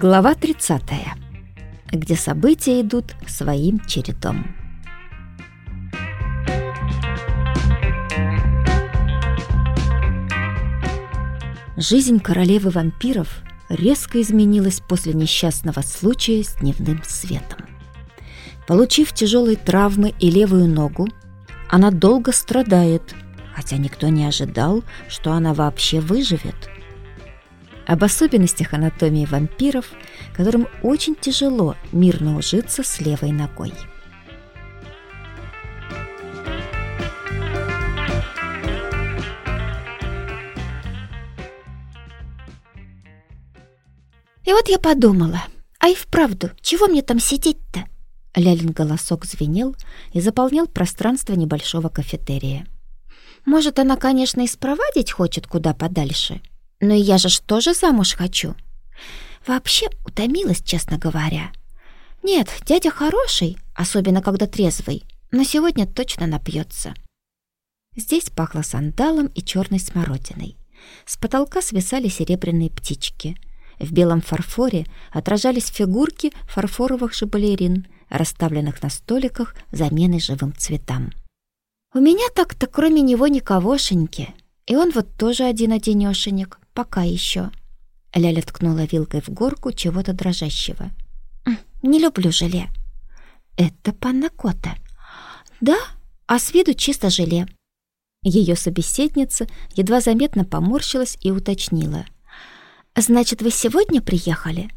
Глава 30. Где события идут своим чередом. Жизнь королевы вампиров резко изменилась после несчастного случая с дневным светом. Получив тяжелые травмы и левую ногу, она долго страдает, хотя никто не ожидал, что она вообще выживет – об особенностях анатомии вампиров, которым очень тяжело мирно ужиться с левой ногой. И вот я подумала, а и вправду, чего мне там сидеть-то? Лялин голосок звенел и заполнял пространство небольшого кафетерия. Может, она, конечно, и спровадить хочет куда подальше, но я же тоже замуж хочу. Вообще утомилась, честно говоря. Нет, дядя хороший, особенно когда трезвый, но сегодня точно напьется. Здесь пахло сандалом и черной смородиной. С потолка свисали серебряные птички. В белом фарфоре отражались фигурки фарфоровых же балерин, расставленных на столиках замены живым цветам. У меня так-то кроме него никогошеньки, и он вот тоже один-одинёшенек. Пока еще. Ляля ткнула вилкой в горку чего-то дрожащего. «Не люблю желе». «Это панакота». «Да, а с виду чисто желе». Ее собеседница едва заметно поморщилась и уточнила. «Значит, вы сегодня приехали?»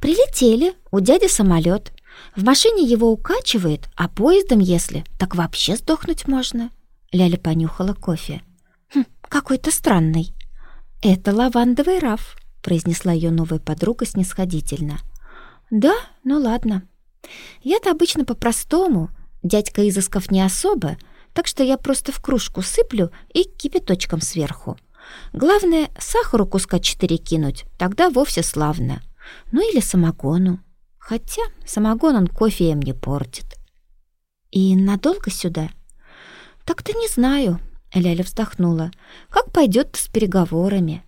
«Прилетели, у дяди самолет. В машине его укачивает, а поездом, если, так вообще сдохнуть можно». Ляля понюхала кофе. «Хм, какой-то странный». «Это лавандовый раф», — произнесла ее новая подруга снисходительно. «Да, ну ладно. Я-то обычно по-простому, дядька изысков не особо, так что я просто в кружку сыплю и кипяточком сверху. Главное, сахару куска четыре кинуть, тогда вовсе славно. Ну или самогону. Хотя самогон он кофе им не портит. И надолго сюда? Так-то не знаю. Ляля вздохнула. «Как пойдет с переговорами?»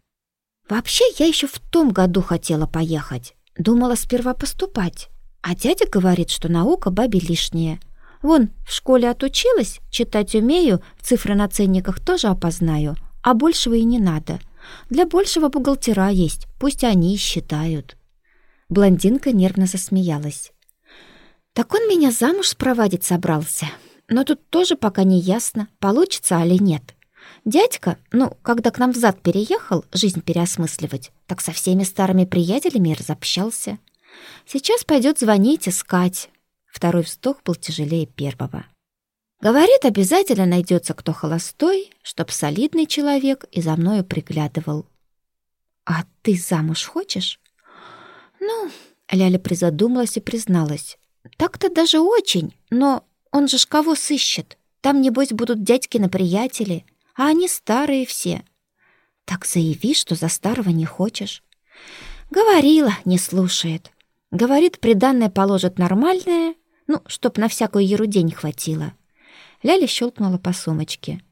«Вообще, я еще в том году хотела поехать. Думала сперва поступать. А дядя говорит, что наука бабе лишняя. Вон, в школе отучилась, читать умею, цифры на ценниках тоже опознаю, а большего и не надо. Для большего бухгалтера есть, пусть они и считают». Блондинка нервно засмеялась. «Так он меня замуж спровадить собрался. Но тут тоже пока не ясно, получится или нет. Дядька, ну, когда к нам взад переехал, жизнь переосмысливать, так со всеми старыми приятелями разобщался. Сейчас пойдет звонить, искать. Второй вздох был тяжелее первого. Говорит, обязательно найдется кто холостой, чтоб солидный человек и за мною приглядывал. А ты замуж хочешь? Ну, Ляля призадумалась и призналась. Так-то даже очень, но он же ж кого сыщет? Там, небось, будут дядькины приятели, а они старые все. Так заяви, что за старого не хочешь. Говорила, не слушает. Говорит, приданное положит нормальное, ну, чтоб на всякую ерунде не хватило. Ляля щелкнула по сумочке.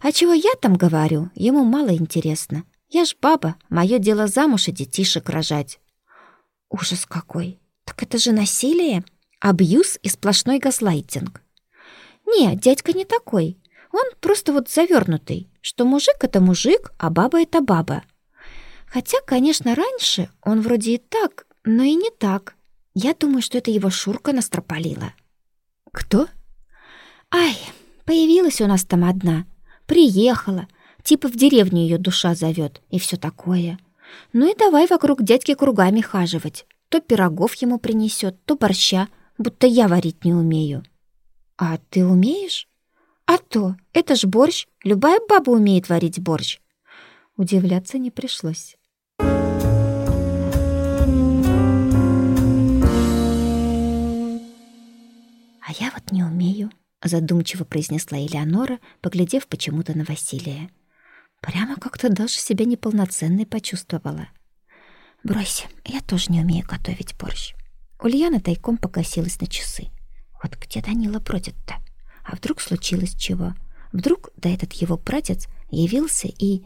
А чего я там говорю, ему мало интересно. Я ж баба, мое дело замуж и детишек рожать. Ужас какой! Так это же насилие? Абьюз и сплошной газлайтинг. Не, дядька не такой. Он просто вот завернутый, что мужик — это мужик, а баба — это баба. Хотя, конечно, раньше он вроде и так, но и не так. Я думаю, что это его Шурка настропалила. Кто? Ай, появилась у нас там одна. Приехала. Типа в деревню ее душа зовет и все такое. Ну и давай вокруг дядьки кругами хаживать. То пирогов ему принесет, то борща — будто я варить не умею. А ты умеешь? А то, это ж борщ, любая баба умеет варить борщ. Удивляться не пришлось. А я вот не умею, задумчиво произнесла Элеонора, поглядев почему-то на Василия. Прямо как-то даже себя неполноценной почувствовала. Брось, я тоже не умею готовить борщ. Ульяна тайком покосилась на часы. Вот где Данила бродит-то? А вдруг случилось чего? Вдруг да этот его братец явился и...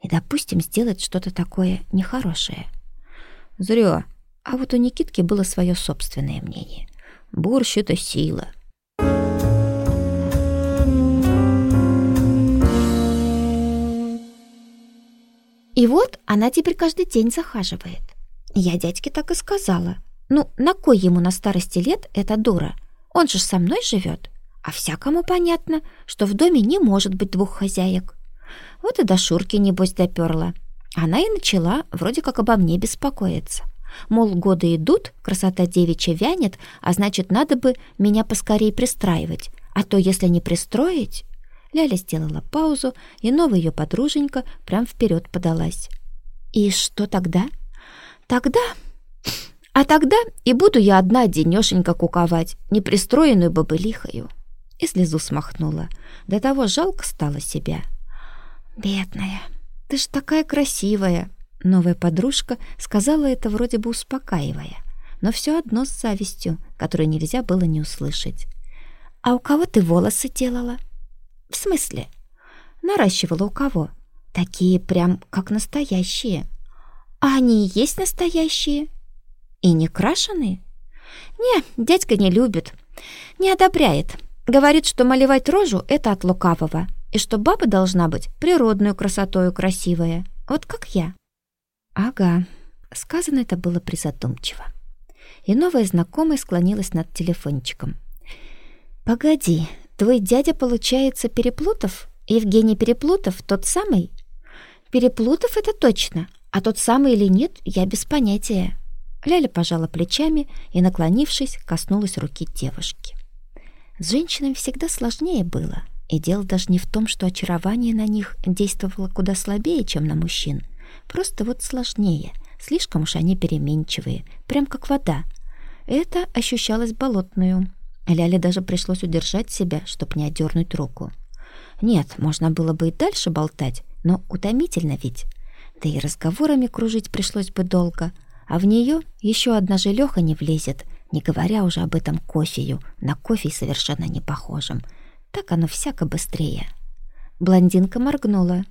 и, допустим, сделает что-то такое нехорошее. Зря. А вот у Никитки было свое собственное мнение. Борщ — это сила. И вот она теперь каждый день захаживает. Я дядьке так и сказала. Ну, на кой ему на старости лет эта дура? Он же со мной живет. А всякому понятно, что в доме не может быть двух хозяек. Вот и до Шурки, небось, доперла. Она и начала вроде как обо мне беспокоиться. Мол, годы идут, красота девичья вянет, а значит, надо бы меня поскорее пристраивать. А то, если не пристроить... Ляля сделала паузу, и новая ее подруженька прям вперед подалась. «И что тогда?» «Тогда...» «А тогда и буду я одна денешенька куковать, непристроенную бабылихою». И слезу смахнула. До того жалко стало себя. «Бедная, ты ж такая красивая!» Новая подружка сказала это вроде бы успокаивая, но все одно с завистью, которую нельзя было не услышать. «А у кого ты волосы делала?» «В смысле?» «Наращивала у кого?» «Такие прям как настоящие». «А они и есть настоящие?» «И не крашеные?» «Не, дядька не любит, не одобряет. Говорит, что малевать рожу — это от лукавого, и что баба должна быть природную красотою красивая, вот как я». «Ага», сказано это было призадумчиво. И новая знакомая склонилась над телефончиком. «Погоди, твой дядя, получается, Переплутов? Евгений Переплутов тот самый?» «Переплутов это точно, а тот самый или нет, я без понятия». Ляля пожала плечами и, наклонившись, коснулась руки девушки. С женщинами всегда сложнее было, и дело даже не в том, что очарование на них действовало куда слабее, чем на мужчин — Просто вот сложнее. Слишком уж они переменчивые, прям как вода. Это ощущалось болотную. Ляле даже пришлось удержать себя, чтоб не отдернуть руку. Нет, можно было бы и дальше болтать, но утомительно ведь. Да и разговорами кружить пришлось бы долго, а в нее еще одна же Леха не влезет, не говоря уже об этом кофею, на кофе совершенно не похожем. Так оно всяко быстрее. Блондинка моргнула.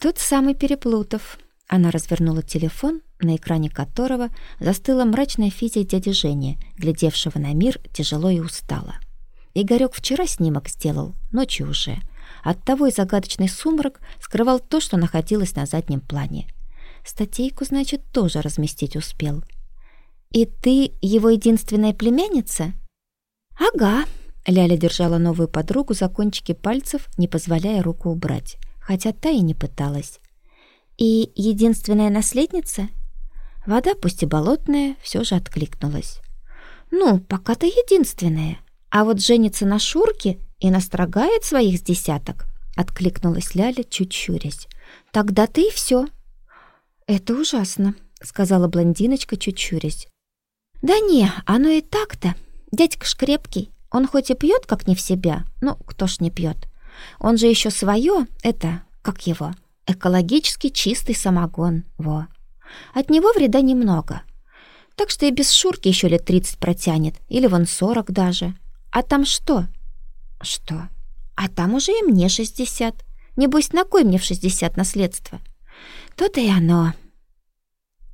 Тот самый Переплутов. Она развернула телефон, на экране которого застыла мрачная физия дяди Жени, глядевшего на мир тяжело и устало. Игорек вчера снимок сделал, ночью уже. Оттого и загадочный сумрак скрывал то, что находилось на заднем плане. Статейку, значит, тоже разместить успел. «И ты его единственная племянница?» «Ага», — Ляля держала новую подругу за кончики пальцев, не позволяя руку убрать хотя та и не пыталась. И единственная наследница? Вода, пусть и болотная, все же откликнулась. Ну, пока-то единственная. А вот женится на Шурке и настрогает своих с десяток, откликнулась Ляля, чуть щурясь. Тогда-то и все. Это ужасно, сказала блондиночка, чуть щурясь. Да не, оно и так-то. Дядька ж крепкий. Он хоть и пьет, как не в себя, но кто ж не пьет. Он же еще свое, это, как его, экологически чистый самогон, во. От него вреда немного. Так что и без Шурки еще лет тридцать протянет, или вон сорок даже. А там что? Что? А там уже и мне шестьдесят. Небось, на кой мне в шестьдесят наследство? То-то и оно.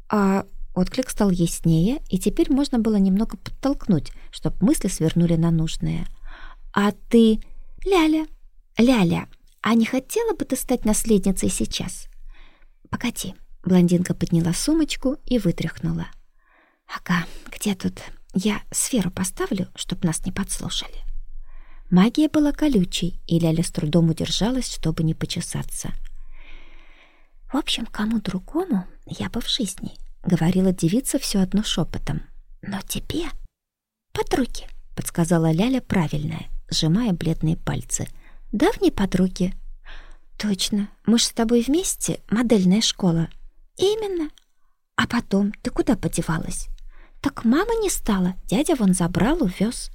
А отклик стал яснее, и теперь можно было немного подтолкнуть, чтобы мысли свернули на нужное. А ты... Ляля, «Ляля, а не хотела бы ты стать наследницей сейчас?» «Погоди». Блондинка подняла сумочку и вытряхнула. «Ага, где тут? Я сферу поставлю, чтоб нас не подслушали». Магия была колючей, и Ляля с трудом удержалась, чтобы не почесаться. «В общем, кому другому я бы в жизни», — говорила девица все одно шепотом. «Но тебе...» «Под руки», — подсказала Ляля правильная, сжимая бледные пальцы — давней подруги. Точно, мы ж с тобой вместе, модельная школа. Именно. А потом ты куда подевалась? Так мама не стала, дядя вон забрал, увез.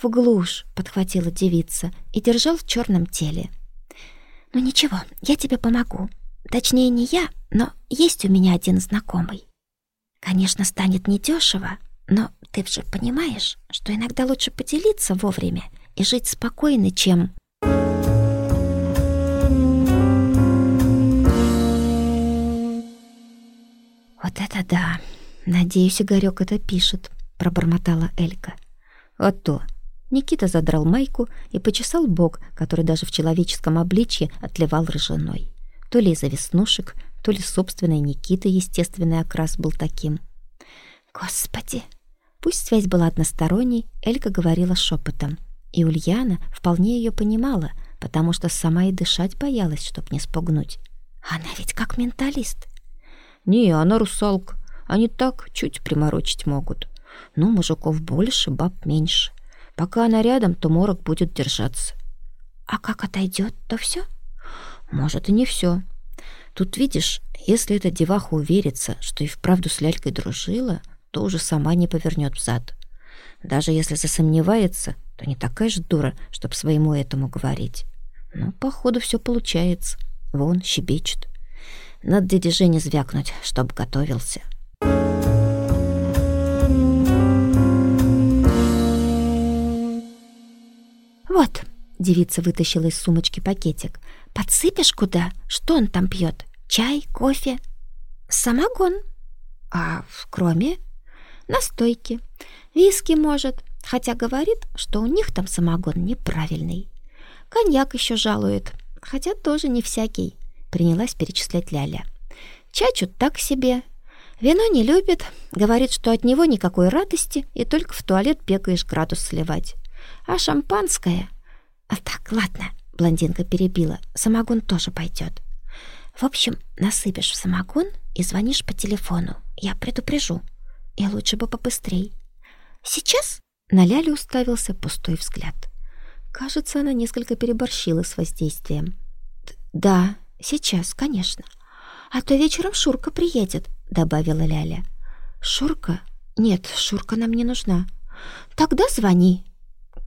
В глушь, подхватила девица и держал в черном теле. Ну ничего, я тебе помогу. Точнее, не я, но есть у меня один знакомый. Конечно, станет недешево, но ты же понимаешь, что иногда лучше поделиться вовремя и жить спокойно, чем... Вот это да! «Надеюсь, Игорёк это пишет», — пробормотала Элька. «А то!» Никита задрал майку и почесал бок, который даже в человеческом обличье отливал рыжиной. То ли из-за веснушек, то ли собственной Никиты естественный окрас был таким. «Господи!» Пусть связь была односторонней, Элька говорила шепотом. И Ульяна вполне ее понимала, потому что сама и дышать боялась, чтоб не спугнуть. Она ведь как менталист. Не, она русалка. Они так чуть приморочить могут. Ну, мужиков больше, баб меньше. Пока она рядом, то морок будет держаться. А как отойдет, то все? Может, и не все. Тут, видишь, если эта деваха уверится, что и вправду с лялькой дружила, то уже сама не повернет взад. Даже если засомневается, то не такая же дура, чтоб своему этому говорить. Ну, походу, все получается. Вон, щебечет. Надо дяде Жене звякнуть, чтоб готовился. «Вот», — девица вытащила из сумочки пакетик. «Подсыпешь куда? Что он там пьет? Чай, кофе?» «Самогон». «А кроме?» «Настойки. Виски, может. Хотя говорит, что у них там самогон неправильный. Коньяк еще жалует. Хотя тоже не всякий», — принялась перечислять Ляля. «Чачу так себе. Вино не любит. Говорит, что от него никакой радости, и только в туалет бегаешь градус сливать. А шампанское... А так, ладно, блондинка перебила. Самогон тоже пойдет. В общем, насыпешь в самогон и звонишь по телефону. Я предупрежу. И лучше бы побыстрей. Сейчас на Ляле уставился пустой взгляд. Кажется, она несколько переборщила с воздействием. «Да, сейчас, конечно. А то вечером Шурка приедет», — добавила Ляля. «Шурка? Нет, Шурка нам не нужна. Тогда звони,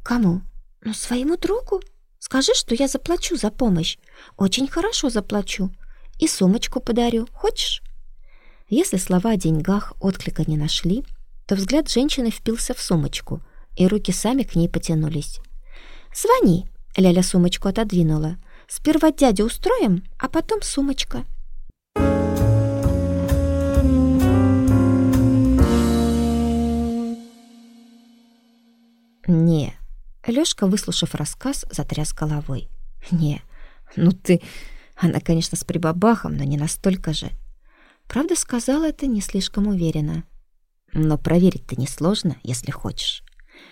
«Кому?» «Ну, своему другу. Скажи, что я заплачу за помощь. Очень хорошо заплачу. И сумочку подарю. Хочешь?» Если слова о деньгах отклика не нашли, то взгляд женщины впился в сумочку, и руки сами к ней потянулись. «Звони!» — Ляля сумочку отодвинула. «Сперва дядю устроим, а потом сумочка». «Не, Лёшка, выслушав рассказ, затряс головой. «Не, ну ты... Она, конечно, с прибабахом, но не настолько же». Правда, сказала это не слишком уверенно. Но проверить-то несложно, если хочешь.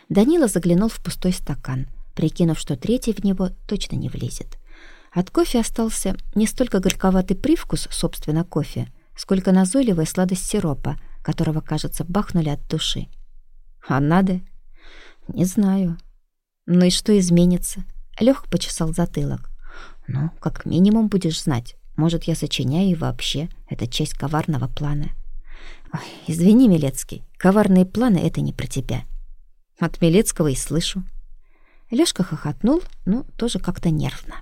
Данила заглянул в пустой стакан, прикинув, что третий в него точно не влезет. От кофе остался не столько горьковатый привкус, собственно, кофе, сколько назойливая сладость сиропа, которого, кажется, бахнули от души. А надо? Не знаю. Ну и что изменится? Лёх почесал затылок. Ну, как минимум будешь знать. Может, я сочиняю и вообще. Это часть коварного плана. Ой, извини, Милецкий, коварные планы — это не про тебя. От Милецкого и слышу. Лёшка хохотнул, ну, тоже как-то нервно.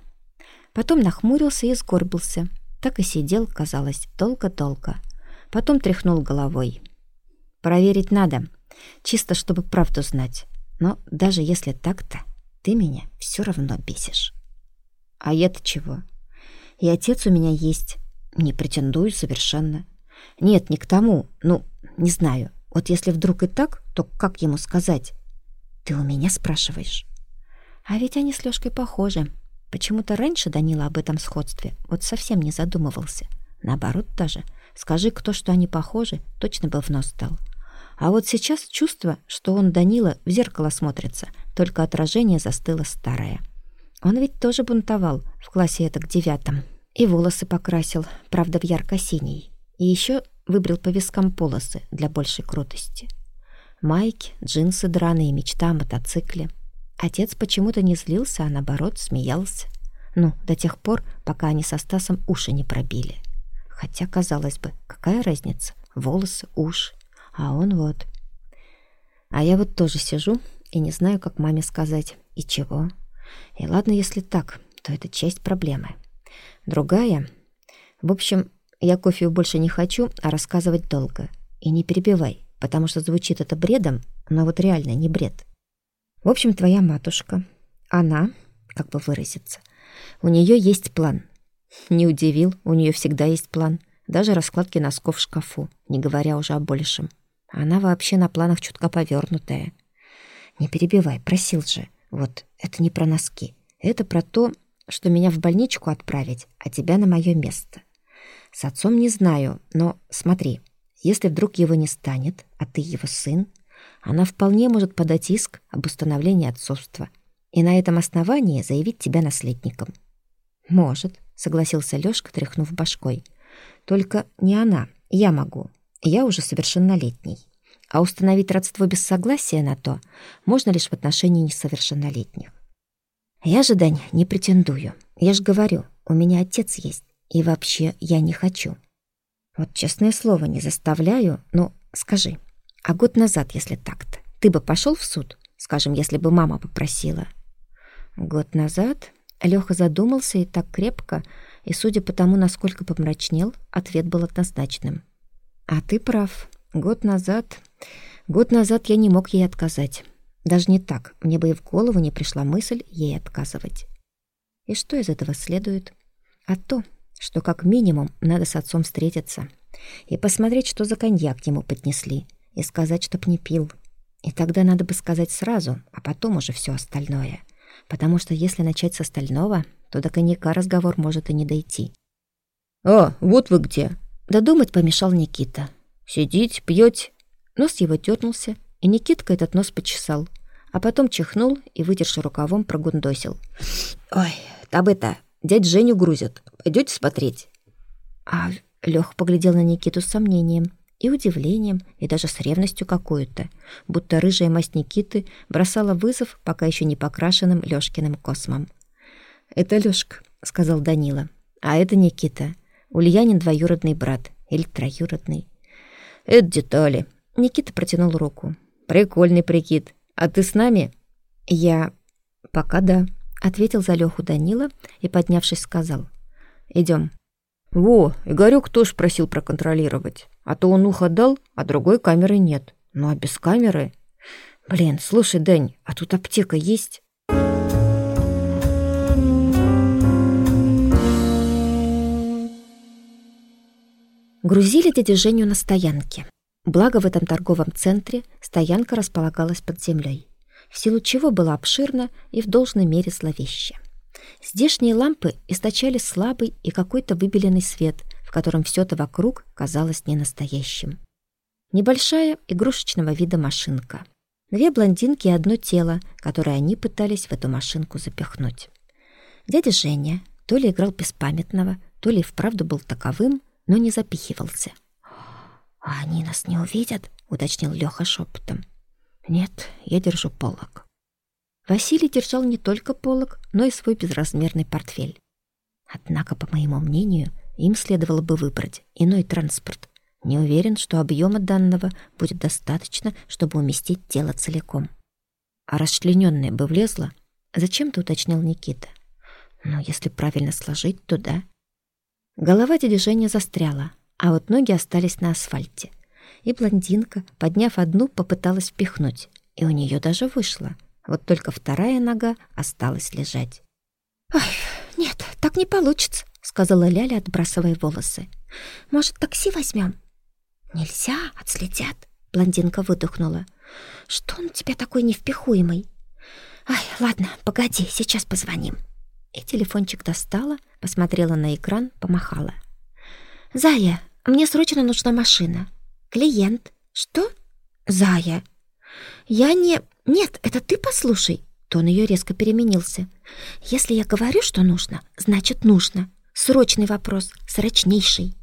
Потом нахмурился и сгорбился. Так и сидел, казалось, долго-долго. Потом тряхнул головой. Проверить надо, чисто чтобы правду знать. Но даже если так-то, ты меня все равно бесишь. А я-то чего? И отец у меня есть. Не претендую совершенно. Нет, не к тому. Ну, не знаю. Вот если вдруг и так, то как ему сказать? Ты у меня спрашиваешь? А ведь они с Лёшкой похожи. Почему-то раньше Данила об этом сходстве вот совсем не задумывался. Наоборот даже. Скажи кто, что они похожи, точно бы в нос стал. А вот сейчас чувство, что он, Данила, в зеркало смотрится, только отражение застыло старое. Он ведь тоже бунтовал в классе это к девятом. И волосы покрасил, правда, в ярко-синий. И еще выбрал по вискам полосы для большей крутости. Майки, джинсы драные, мечта о мотоцикле. Отец почему-то не злился, а наоборот смеялся. Ну, до тех пор, пока они со Стасом уши не пробили. Хотя, казалось бы, какая разница? Волосы, уши. А он вот. А я вот тоже сижу и не знаю, как маме сказать и чего. И ладно, если так, то это часть проблемы. Другая... В общем, я кофе больше не хочу, а рассказывать долго. И не перебивай, потому что звучит это бредом, но вот реально не бред. В общем, твоя матушка, она, как бы выразиться, у нее есть план. Не удивил, у нее всегда есть план. даже раскладки носков в шкафу, не говоря уже о большем. Она вообще на планах чутка повернутая. Не перебивай, просил же. Вот, это не про носки. Это про то, что меня в больничку отправить, а тебя на мое место. С отцом не знаю, но смотри, если вдруг его не станет, а ты его сын, она вполне может подать иск об установлении отцовства и на этом основании заявить тебя наследником. Может, согласился Лёшка, тряхнув башкой. Только не она, я могу. Я уже совершеннолетний. А установить родство без согласия на то можно лишь в отношении несовершеннолетних. Я же, Дань, не претендую. Я же говорю, у меня отец есть. И вообще я не хочу. Вот честное слово, не заставляю, но скажи, а год назад, если так-то, ты бы пошел в суд? Скажем, если бы мама попросила. Год назад Лёха задумался и так крепко, и, судя по тому, насколько помрачнел, ответ был однозначным. А ты прав. Год назад... Год назад я не мог ей отказать. Даже не так. Мне бы и в голову не пришла мысль ей отказывать. И что из этого следует? А то, что как минимум надо с отцом встретиться и посмотреть, что за коньяк ему поднесли, и сказать, чтоб не пил. И тогда надо бы сказать сразу, а потом уже все остальное. Потому что если начать с остального, то до коньяка разговор может и не дойти. «А, вот вы где!» Додумать помешал Никита. «Сидите, пьете?» Нос его дернулся, и Никитка этот нос почесал, а потом чихнул и, вытерши рукавом, прогундосил. «Ой, там это, дядь Женю грузят. Пойдете смотреть?» А Лёх поглядел на Никиту с сомнением и удивлением, и даже с ревностью какую-то, будто рыжая масть Никиты бросала вызов пока еще не покрашенным Лёшкиным космом. «Это Лёшка», — сказал Данила. «А это Никита. Ульянин двоюродный брат. Или троюродный». «Это детали». Никита протянул руку. «Прикольный прикид. А ты с нами?» «Я... пока да», — ответил за Лёху Данила и, поднявшись, сказал. «Идём». «Во, Игорёк тоже просил проконтролировать. А то он ухо дал, а другой камеры нет. Ну а без камеры... Блин, слушай, Дань, а тут аптека есть?» Грузили дядю Женю на стоянке. Благо в этом торговом центре стоянка располагалась под землей, в силу чего была обширна и в должной мере зловеща. Здешние лампы источали слабый и какой-то выбеленный свет, в котором все то вокруг казалось ненастоящим. Небольшая игрушечного вида машинка. Две блондинки и одно тело, которое они пытались в эту машинку запихнуть. Дядя Женя то ли играл беспамятного, то ли вправду был таковым, но не запихивался. «А они нас не увидят?» — уточнил Лёха шепотом. «Нет, я держу полок». Василий держал не только полок, но и свой безразмерный портфель. Однако, по моему мнению, им следовало бы выбрать иной транспорт. Не уверен, что объема данного будет достаточно, чтобы уместить тело целиком. А расчлененное бы влезло? Зачем-то уточнил Никита. Но если правильно сложить, то да. Голова дяди Жени застряла, а вот ноги остались на асфальте. И блондинка, подняв одну, попыталась впихнуть, и у нее даже вышло. Вот только вторая нога осталась лежать. «Ой, нет, так не получится», — сказала Ляля, отбрасывая волосы. «Может, такси возьмем?» «Нельзя, отследят», — блондинка выдохнула. «Что он у тебя такой невпихуемый?» «Ай, ладно, погоди, сейчас позвоним». И телефончик достала, посмотрела на экран, помахала. «Зая, мне срочно нужна машина. Клиент. Что?» «Зая». «Я не... Нет, это ты послушай». Тон ее резко переменился. «Если я говорю, что нужно, значит нужно. Срочный вопрос, срочнейший.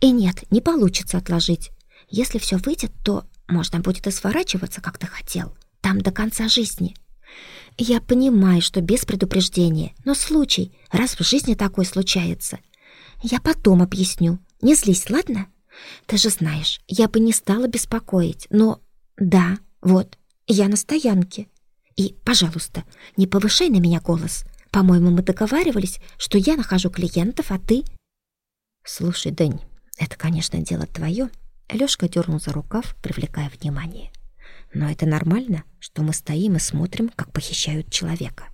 И нет, не получится отложить. Если все выйдет, то можно будет и сворачиваться, как ты хотел. Там до конца жизни». Я понимаю, что без предупреждения, но случай, раз в жизни такое случается. Я потом объясню. Не злись, ладно? Ты же знаешь, я бы не стала беспокоить, но... Да, вот, я на стоянке. И, пожалуйста, не повышай на меня голос. По-моему, мы договаривались, что я нахожу клиентов, а ты... Слушай, Дэнь, это, конечно, дело твое. Лёшка дернул за рукав, привлекая внимание. Но это нормально, что мы стоим и смотрим, как похищают человека.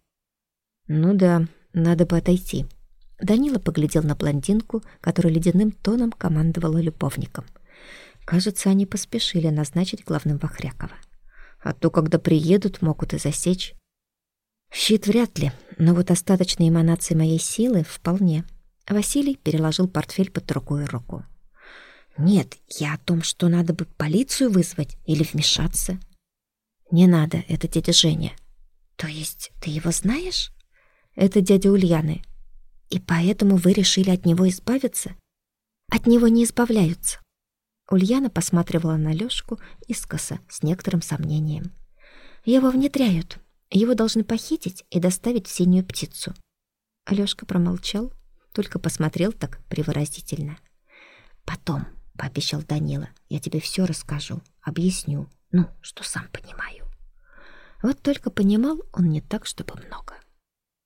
Ну да, надо бы отойти. Данила поглядел на блондинку, которая ледяным тоном командовала любовником. Кажется, они поспешили назначить главным Вахрякова. А то, когда приедут, могут и засечь. Щит вряд ли, но вот остаточные эманации моей силы вполне. Василий переложил портфель под другую руку. Нет, я о том, что надо бы полицию вызвать или вмешаться. Не надо, это дядя Женя. То есть ты его знаешь? Это дядя Ульяны. И поэтому вы решили от него избавиться? От него не избавляются. Ульяна посматривала на Лёшку искоса с некоторым сомнением. Его внедряют. Его должны похитить и доставить в синюю птицу. Алёшка промолчал, только посмотрел так привыразительно. Потом, пообещал Данила, я тебе все расскажу, объясню, ну, что сам понимаю. Вот только понимал он не так, чтобы много.